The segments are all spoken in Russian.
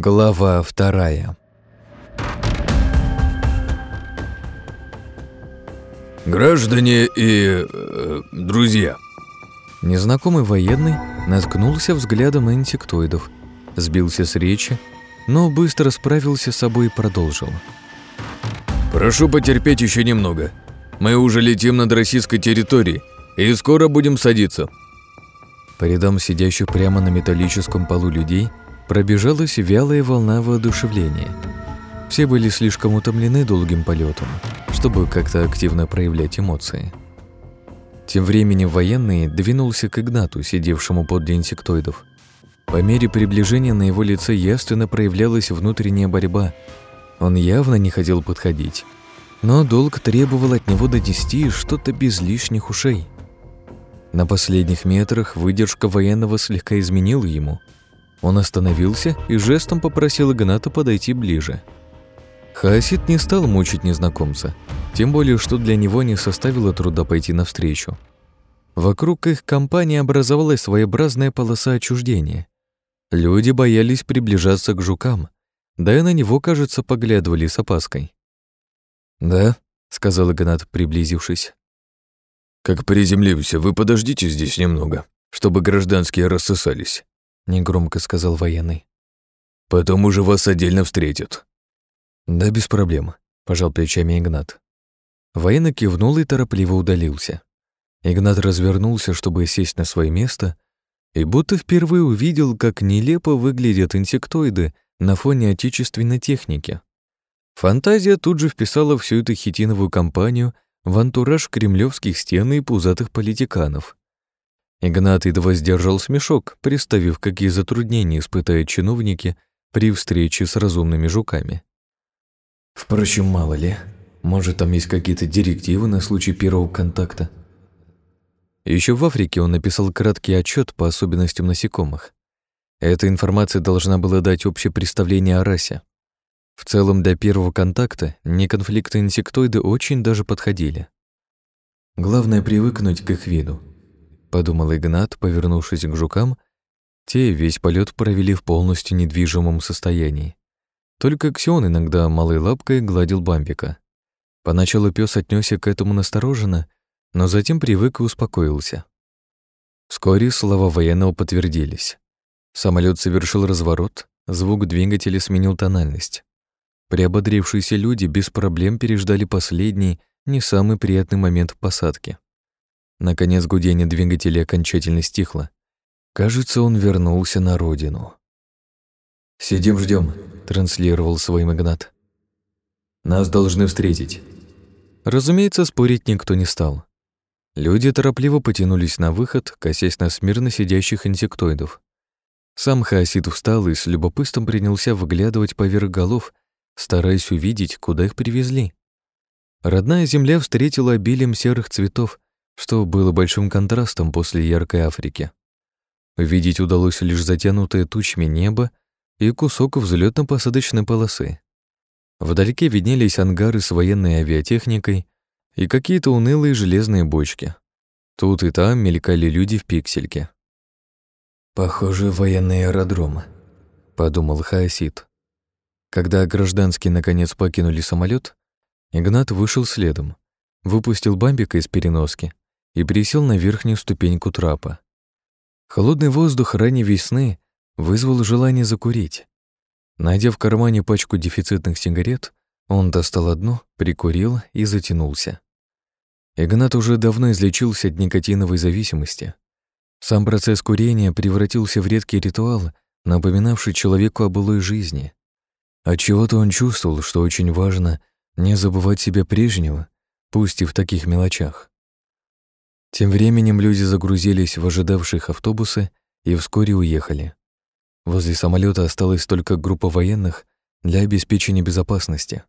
Глава вторая. Граждане и э, друзья. Незнакомый военный наткнулся взглядом на инсектоидов, сбился с речи, но быстро справился с собой и продолжил. Прошу потерпеть еще немного. Мы уже летим над российской территорией и скоро будем садиться. По рядам сидящих прямо на металлическом полу людей пробежалась вялая волна воодушевления. Все были слишком утомлены долгим полетом, чтобы как-то активно проявлять эмоции. Тем временем военный двинулся к Игнату, сидевшему подле инсектоидов. По мере приближения на его лице явственно проявлялась внутренняя борьба. Он явно не хотел подходить. Но долг требовал от него донести что-то без лишних ушей. На последних метрах выдержка военного слегка изменила ему. Он остановился и жестом попросил Игната подойти ближе. Хаосит не стал мучить незнакомца, тем более, что для него не составило труда пойти навстречу. Вокруг их компании образовалась своеобразная полоса отчуждения. Люди боялись приближаться к жукам, да и на него, кажется, поглядывали с опаской. «Да», — сказал Игнат, приблизившись. «Как приземлимся, вы подождите здесь немного, чтобы гражданские рассосались», — негромко сказал военный. «Потом уже вас отдельно встретят». «Да, без проблем», — пожал плечами Игнат. Военный кивнул и торопливо удалился. Игнат развернулся, чтобы сесть на свое место, и будто впервые увидел, как нелепо выглядят инсектоиды на фоне отечественной техники. Фантазия тут же вписала всю эту хитиновую компанию в антураж кремлевских стен и пузатых политиканов. Игнат едва сдержал смешок, представив, какие затруднения испытают чиновники при встрече с разумными жуками. Впрочем, мало ли, может, там есть какие-то директивы на случай первого контакта. Еще в Африке он написал краткий отчет по особенностям насекомых. Эта информация должна была дать общее представление о расе. В целом, для первого контакта неконфликтные инсектоиды очень даже подходили. Главное — привыкнуть к их виду, — подумал Игнат, повернувшись к жукам. Те весь полет провели в полностью недвижимом состоянии. Только Ксион иногда малой лапкой гладил бамбика. Поначалу пес отнесся к этому настороженно, но затем привык и успокоился. Вскоре слова военного подтвердились. Самолет совершил разворот, звук двигателя сменил тональность. Приободрившиеся люди без проблем переждали последний, не самый приятный момент посадки. Наконец гудение двигателя окончательно стихло. Кажется, он вернулся на родину. «Сидим, ждем, транслировал своим Игнат. «Нас должны встретить». Разумеется, спорить никто не стал. Люди торопливо потянулись на выход, косясь на смирно сидящих инсектоидов. Сам Хаосид встал и с любопытством принялся выглядывать поверх голов, стараясь увидеть, куда их привезли. Родная земля встретила обилием серых цветов, что было большим контрастом после яркой Африки. Увидеть удалось лишь затянутое тучами небо и кусок взлетно-посадочной полосы. Вдалеке виднелись ангары с военной авиатехникой и какие-то унылые железные бочки. Тут и там мелькали люди в пиксельке. «Похоже, военный аэродром», — подумал Хаосид. Когда гражданские наконец покинули самолет, Игнат вышел следом, выпустил бамбика из переноски и присел на верхнюю ступеньку трапа. Холодный воздух ранней весны вызвал желание закурить. Найдя в кармане пачку дефицитных сигарет, он достал одну, прикурил и затянулся. Игнат уже давно излечился от никотиновой зависимости. Сам процесс курения превратился в редкий ритуал, напоминавший человеку о былой жизни. Отчего-то он чувствовал, что очень важно не забывать себя прежнего, пусть и в таких мелочах. Тем временем люди загрузились в ожидавших автобусы и вскоре уехали. Возле самолета осталась только группа военных для обеспечения безопасности.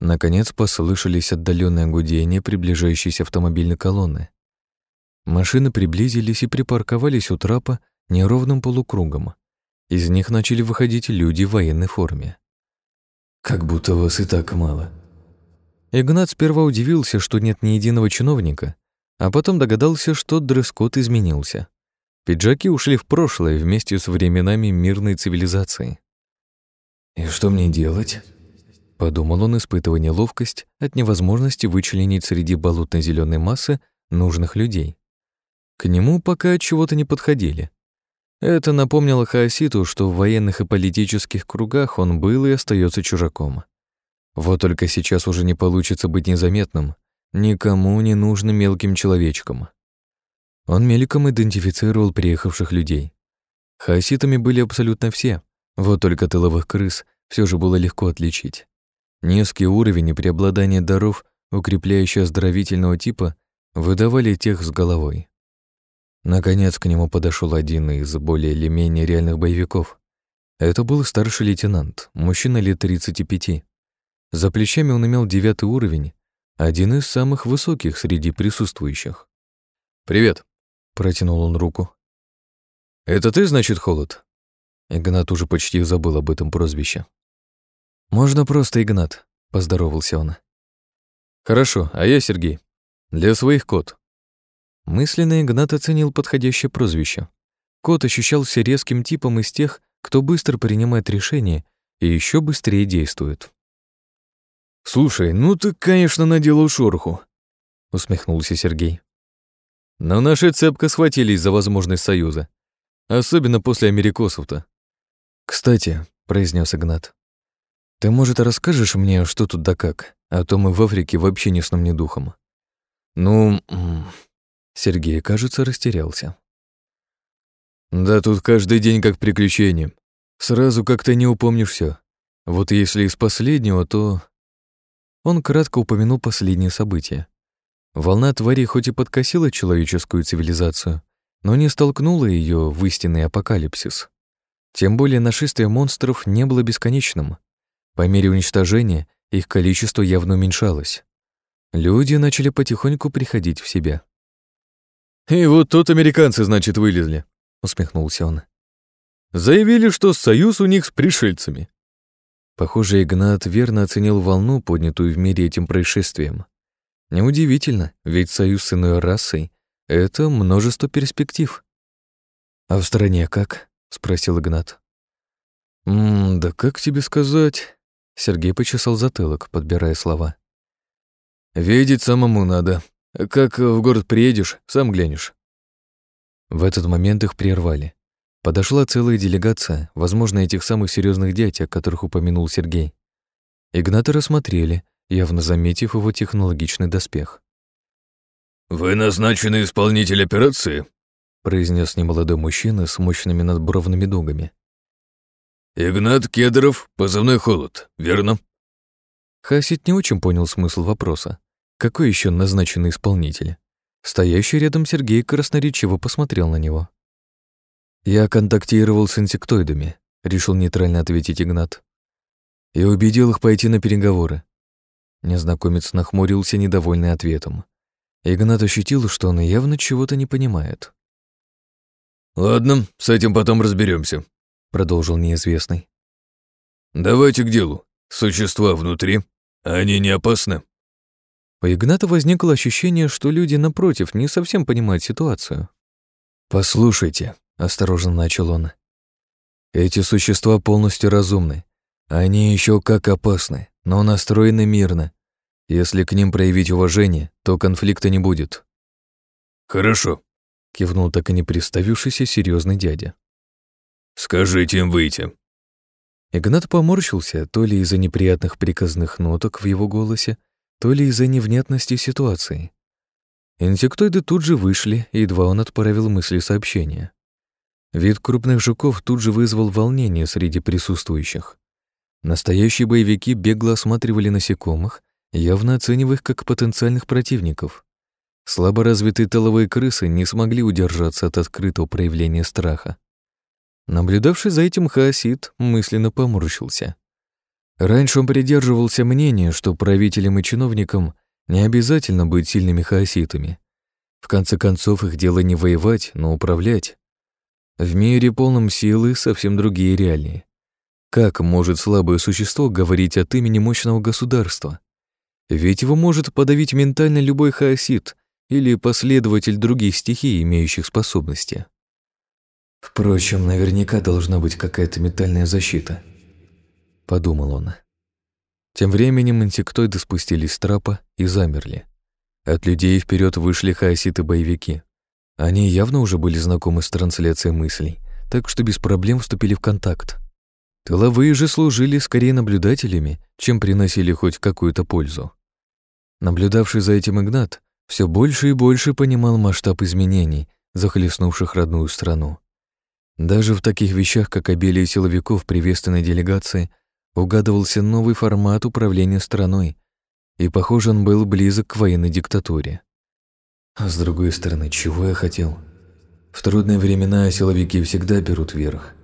Наконец послышались отдаленные гудения приближающейся автомобильной колонны. Машины приблизились и припарковались у трапа неровным полукругом. Из них начали выходить люди в военной форме. «Как будто вас и так мало». Игнат сперва удивился, что нет ни единого чиновника, а потом догадался, что дресс-код изменился. Пиджаки ушли в прошлое вместе с временами мирной цивилизации. «И что мне делать?» Подумал он, испытывая неловкость от невозможности вычленить среди болотной зеленой массы нужных людей. К нему пока чего-то не подходили. Это напомнило Хаоситу, что в военных и политических кругах он был и остается чужаком. Вот только сейчас уже не получится быть незаметным, никому не нужным мелким человечком. Он мельком идентифицировал приехавших людей. Хаоситами были абсолютно все, вот только тыловых крыс все же было легко отличить. Низкий уровень и преобладание даров, укрепляющие оздоровительного типа, выдавали тех с головой. Наконец к нему подошел один из более или менее реальных боевиков. Это был старший лейтенант, мужчина лет 35. За плечами он имел девятый уровень, один из самых высоких среди присутствующих. «Привет», — протянул он руку. «Это ты, значит, Холод?» Игнат уже почти забыл об этом прозвище. «Можно просто Игнат», — поздоровался он. «Хорошо, а я Сергей. Для своих кот». Мысленно Игнат оценил подходящее прозвище. Кот ощущался резким типом из тех, кто быстро принимает решения и еще быстрее действует. «Слушай, ну ты, конечно, наделал шороху», — усмехнулся Сергей. «Но наши цепко схватились за возможность союза. Особенно после америкосов-то». «Кстати», — произнес Игнат, ты, может, расскажешь мне, что тут да как? А то мы в Африке вообще ни сном, ни духом. Ну... Сергей, кажется, растерялся. Да тут каждый день как приключение. Сразу как-то не упомнишь все. Вот если из последнего, то... Он кратко упомянул последние события. Волна тварей хоть и подкосила человеческую цивилизацию, но не столкнула ее в истинный апокалипсис. Тем более нашествие монстров не было бесконечным. По мере уничтожения их количество явно уменьшалось. Люди начали потихоньку приходить в себя. «И вот тут американцы, значит, вылезли», — усмехнулся он. «Заявили, что союз у них с пришельцами». Похоже, Игнат верно оценил волну, поднятую в мире этим происшествием. Неудивительно, ведь союз с иной расой — это множество перспектив. «А в стране как?» — спросил Игнат. «М да как тебе сказать?» Сергей почесал затылок, подбирая слова. «Видеть самому надо. Как в город приедешь, сам глянешь». В этот момент их прервали. Подошла целая делегация, возможно, этих самых серьезных дядь, о которых упомянул Сергей. Игната рассмотрели, явно заметив его технологичный доспех. «Вы назначенный исполнитель операции?» произнес немолодой мужчина с мощными надбровными дугами. «Игнат Кедров, позывной «Холод», верно?» Хасит не очень понял смысл вопроса. Какой еще назначенный исполнитель? Стоящий рядом Сергей красноречиво посмотрел на него. «Я контактировал с инсектоидами», — решил нейтрально ответить Игнат. «И убедил их пойти на переговоры». Незнакомец нахмурился, недовольный ответом. Игнат ощутил, что он явно чего-то не понимает. «Ладно, с этим потом разберемся, продолжил неизвестный. Давайте к делу. Существа внутри, они не опасны. У Игната возникло ощущение, что люди напротив не совсем понимают ситуацию. «Послушайте», — осторожно начал он, — «эти существа полностью разумны. Они еще как опасны, но настроены мирно. Если к ним проявить уважение, то конфликта не будет». «Хорошо», — кивнул так и не представившийся серьезный дядя. «Скажите им выйти». Игнат поморщился то ли из-за неприятных приказных ноток в его голосе, то ли из-за невнятности ситуации. Инсектоиды тут же вышли, едва он отправил мысли сообщения. Вид крупных жуков тут же вызвал волнение среди присутствующих. Настоящие боевики бегло осматривали насекомых, явно оценивая их как потенциальных противников. Слабо развитые тыловые крысы не смогли удержаться от открытого проявления страха. Наблюдавший за этим хаосит мысленно поморщился. Раньше он придерживался мнения, что правителям и чиновникам не обязательно быть сильными хаоситами. В конце концов, их дело не воевать, но управлять. В мире полном силы совсем другие реалии. Как может слабое существо говорить от имени мощного государства? Ведь его может подавить ментально любой хаосит или последователь других стихий, имеющих Впрочем, наверняка должна быть какая-то метальная защита. — подумал он. Тем временем инсектоиды спустились с трапа и замерли. От людей вперед вышли хаоситы-боевики. Они явно уже были знакомы с трансляцией мыслей, так что без проблем вступили в контакт. Тыловые же служили скорее наблюдателями, чем приносили хоть какую-то пользу. Наблюдавший за этим Игнат все больше и больше понимал масштаб изменений, захлестнувших родную страну. Даже в таких вещах, как обилие силовиков приветственной делегации, угадывался новый формат управления страной, и, похоже, он был близок к военной диктатуре. А с другой стороны, чего я хотел? В трудные времена силовики всегда берут верх.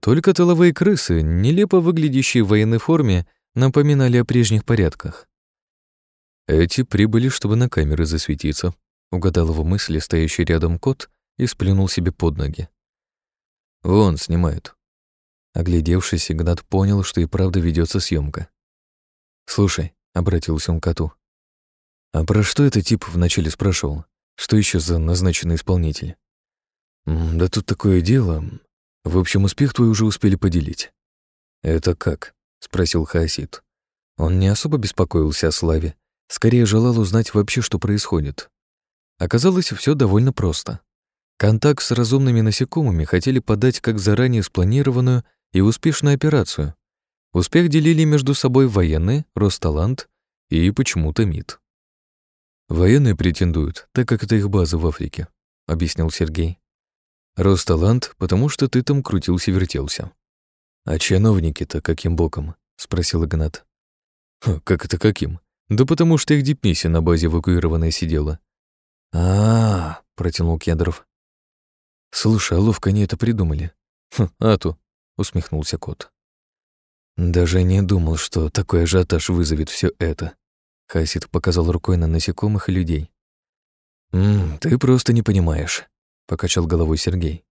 Только тыловые крысы, нелепо выглядящие в военной форме, напоминали о прежних порядках. Эти прибыли, чтобы на камеры засветиться, угадал его мысли стоящий рядом кот и сплюнул себе под ноги. Вон, снимают. Оглядевшись, Игнат понял, что и правда ведется съемка. «Слушай», — обратился он к коту, «а про что этот тип вначале спрашивал? Что еще за назначенный исполнитель?» «Да тут такое дело. В общем, успех твой уже успели поделить». «Это как?» — спросил Хаосид. Он не особо беспокоился о славе, скорее желал узнать вообще, что происходит. Оказалось, все довольно просто. Контакт с разумными насекомыми хотели подать как заранее спланированную и успешную операцию. Успех делили между собой военные, Росталант и почему-то МИД. «Военные претендуют, так как это их база в Африке», — объяснил Сергей. «Росталант, потому что ты там крутился-вертелся». «А чиновники-то каким боком?» — спросил Игнат. «Как это каким? Да потому что их дипмиссия на базе эвакуированная сидела». «А-а-а», — протянул Кедров. «Слушай, а ловко они это придумали». «Хм, Ату», — усмехнулся кот. «Даже не думал, что такой ажиотаж вызовет все это». Хасид показал рукой на насекомых и людей. «М, «Ты просто не понимаешь», — покачал головой Сергей.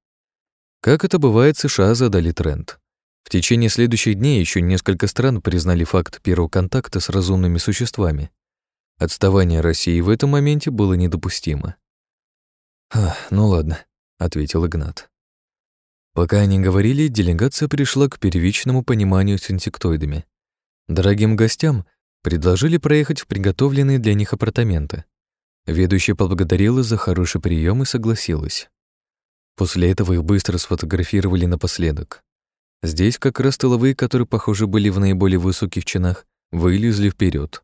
Как это бывает, США задали тренд. В течение следующих дней еще несколько стран признали факт первого контакта с разумными существами. Отставание России в этом моменте было недопустимо. «Ну ладно», — ответил Игнат. Пока они говорили, делегация пришла к первичному пониманию с инсектоидами. Дорогим гостям предложили проехать в приготовленные для них апартаменты. Ведущая поблагодарила за хороший прием и согласилась. После этого их быстро сфотографировали напоследок. Здесь как раз тыловые, которые, похоже, были в наиболее высоких чинах, вылезли вперед.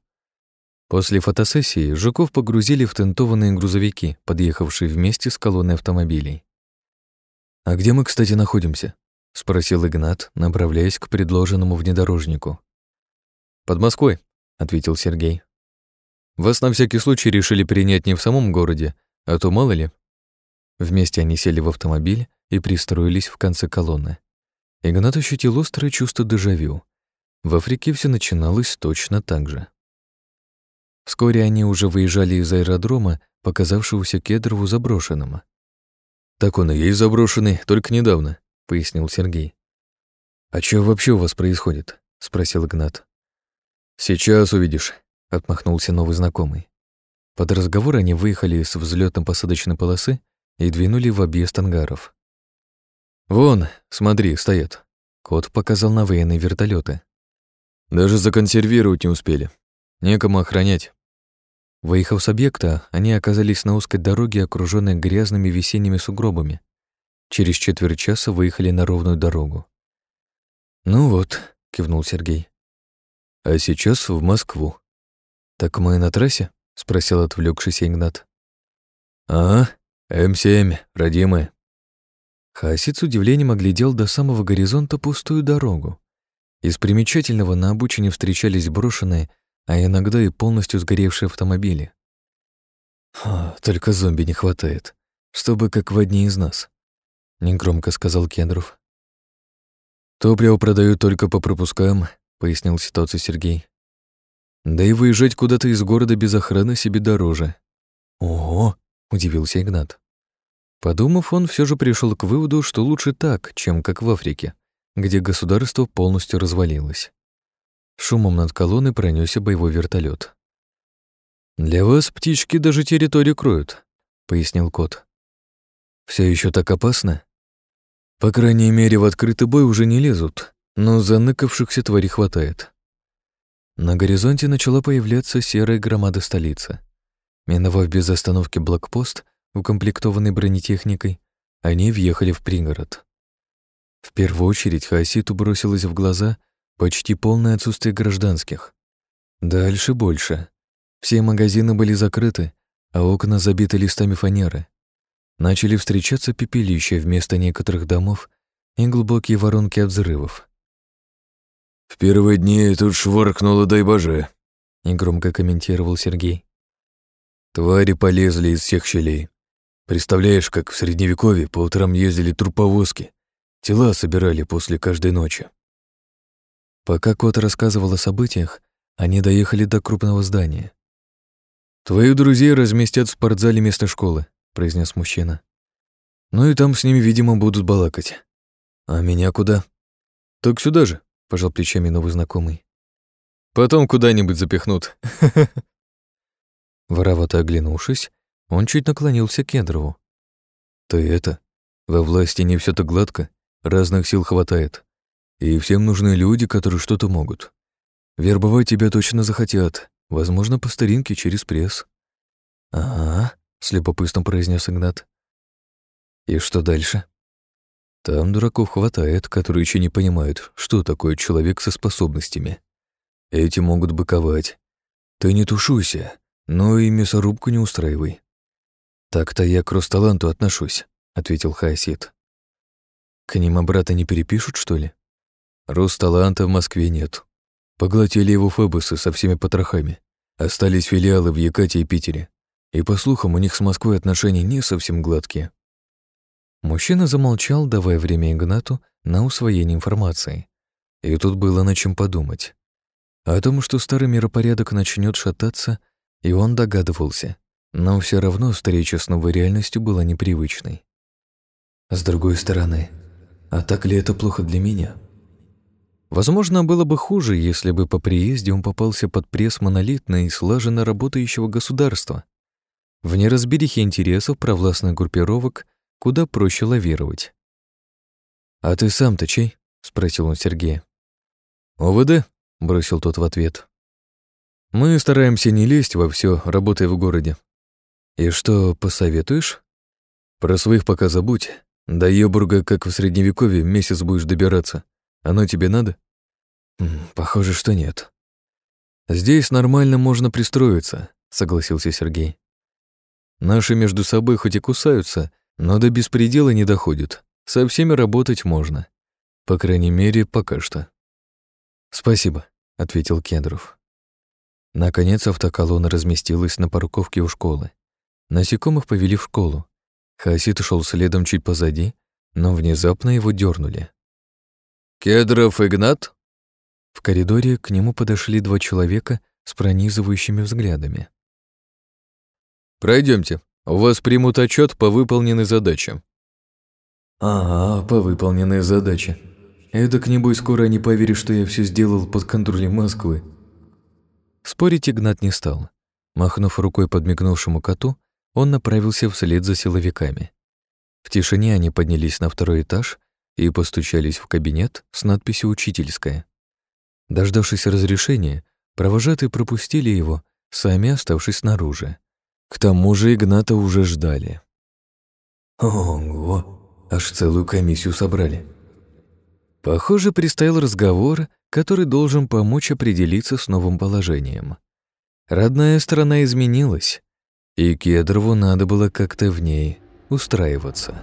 После фотосессии жуков погрузили в тентованные грузовики, подъехавшие вместе с колонной автомобилей. «А где мы, кстати, находимся?» — спросил Игнат, направляясь к предложенному внедорожнику. «Под Москвой», — ответил Сергей. «Вас на всякий случай решили принять не в самом городе, а то мало ли». Вместе они сели в автомобиль и пристроились в конце колонны. Игнат ощутил острое чувство дежавю. В Африке все начиналось точно так же. Вскоре они уже выезжали из аэродрома, показавшегося Кедрову заброшенным. «Так он и есть заброшенный, только недавно», — пояснил Сергей. «А что вообще у вас происходит?» — спросил Игнат. «Сейчас увидишь», — отмахнулся новый знакомый. Под разговор они выехали с взлетно посадочной полосы и двинули в объезд ангаров. «Вон, смотри, стоят». Кот показал на военные вертолеты. «Даже законсервировать не успели. Некому охранять. Выехав с объекта, они оказались на узкой дороге, окруженной грязными весенними сугробами. Через четверть часа выехали на ровную дорогу. «Ну вот», — кивнул Сергей. «А сейчас в Москву». «Так мы на трассе?» — спросил отвлекшийся Игнат. «Ага, М7, родимая». Хаосит с удивлением оглядел до самого горизонта пустую дорогу. Из примечательного на обочине встречались брошенные, а иногда и полностью сгоревшие автомобили. «Только зомби не хватает, чтобы как в одни из нас», — негромко сказал Кендров. «Топливо продают только по пропускам», — пояснил ситуацию Сергей. «Да и выезжать куда-то из города без охраны себе дороже». «Ого!» — удивился Игнат. Подумав, он все же пришел к выводу, что лучше так, чем как в Африке, где государство полностью развалилось. Шумом над колонной пронесся боевой вертолет. «Для вас птички даже территорию кроют», — пояснил кот. Все еще так опасно?» «По крайней мере, в открытый бой уже не лезут», но заныкавшихся тварей хватает. На горизонте начала появляться серая громада столицы. Миновав без остановки блокпост, укомплектованный бронетехникой, они въехали в пригород. В первую очередь Хаоситу бросилось в глаза почти полное отсутствие гражданских. Дальше больше. Все магазины были закрыты, а окна забиты листами фанеры. Начали встречаться пепелища вместо некоторых домов и глубокие воронки от взрывов. «В первые дни тут шваркнуло, дай боже», — негромко комментировал Сергей. «Твари полезли из всех щелей. Представляешь, как в Средневековье по утрам ездили труповозки, тела собирали после каждой ночи». Пока кот рассказывал о событиях, они доехали до крупного здания. «Твоих друзей разместят в спортзале место школы», — произнес мужчина. «Ну и там с ними, видимо, будут балакать. А меня куда?» «Так сюда же», — пожал плечами новый знакомый. «Потом куда-нибудь запихнут». Воровато оглянувшись, он чуть наклонился к Кедрову. «Ты это, во власти не все так гладко, разных сил хватает. И всем нужны люди, которые что-то могут. Вербовать тебя точно захотят, возможно, по старинке через пресс». «Ага», — с любопытством произнес Игнат. «И что дальше?» Там дураков хватает, которые еще не понимают, что такое человек со способностями. Эти могут быковать. Ты не тушуйся, но и мясорубку не устраивай. Так-то я к Росталанту отношусь, ответил Хаосит. К ним обратно не перепишут, что ли? Росталанта в Москве нет. Поглотили его фэбусы со всеми потрохами. Остались филиалы в Якате и Питере. И, по слухам, у них с Москвой отношения не совсем гладкие. Мужчина замолчал, давая время Игнату на усвоение информации. И тут было над чем подумать. О том, что старый миропорядок начнет шататься, и он догадывался, но все равно встреча с новой реальностью была непривычной. С другой стороны, а так ли это плохо для меня? Возможно, было бы хуже, если бы по приезде он попался под пресс монолитно и слаженно работающего государства. В неразберихе интересов провластных группировок куда проще лавировать. «А ты сам-то чей?» — спросил он Сергея. «ОВД», — бросил тот в ответ. «Мы стараемся не лезть во все, работая в городе». «И что, посоветуешь?» «Про своих пока забудь. До Йобурга, как в Средневековье, месяц будешь добираться. Оно тебе надо?» «Похоже, что нет». «Здесь нормально можно пристроиться», — согласился Сергей. «Наши между собой хоть и кусаются, но до беспредела не доходит. Со всеми работать можно. По крайней мере, пока что. «Спасибо», — ответил Кедров. Наконец автоколонна разместилась на парковке у школы. Насекомых повели в школу. Хасид шел следом чуть позади, но внезапно его дернули. «Кедров Игнат?» В коридоре к нему подошли два человека с пронизывающими взглядами. Пройдемте, у вас примут отчет по выполненной задаче». «Ага, по выполненной задаче. Эдак, небось, скоро не поверишь, что я все сделал под контролем Москвы». Спорить Игнат не стал. Махнув рукой подмигнувшему коту, он направился вслед за силовиками. В тишине они поднялись на второй этаж и постучались в кабинет с надписью «Учительская». Дождавшись разрешения, провожатые пропустили его, сами оставшись снаружи. К тому же Игната уже ждали. Ого, аж целую комиссию собрали. Похоже, предстоял разговор, который должен помочь определиться с новым положением. Родная страна изменилась, и Кедрову надо было как-то в ней устраиваться.